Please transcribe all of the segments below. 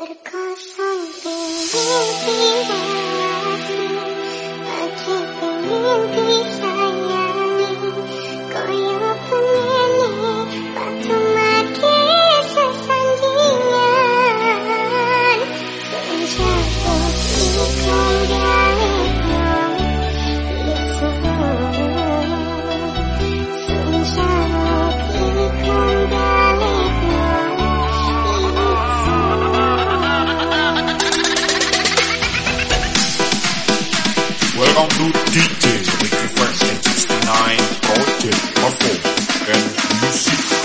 Terkosong ingin hati Lagi ingin disayangi Welcome to DJ Ricky Fresh and 69 Project Perform and Music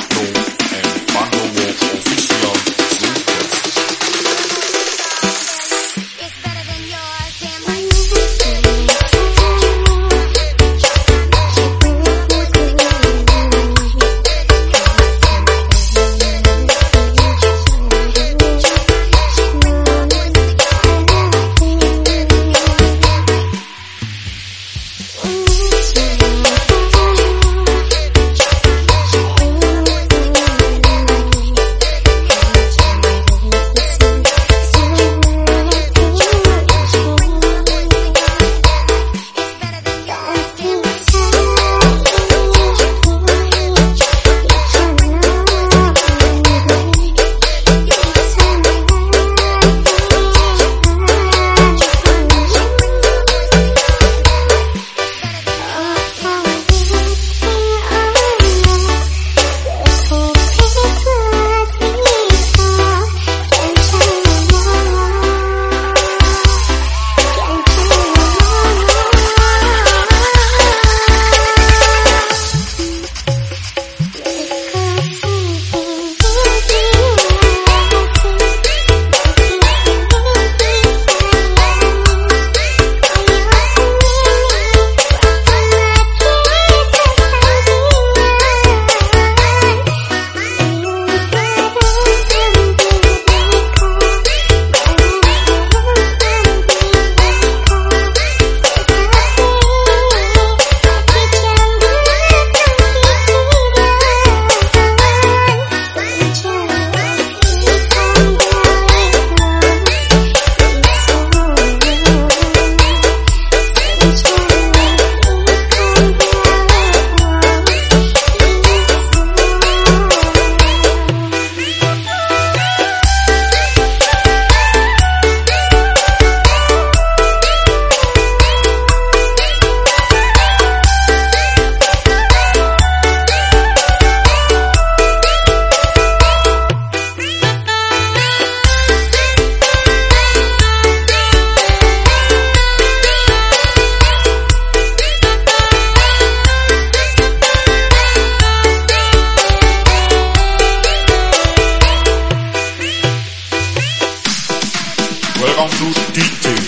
Welcome to DJ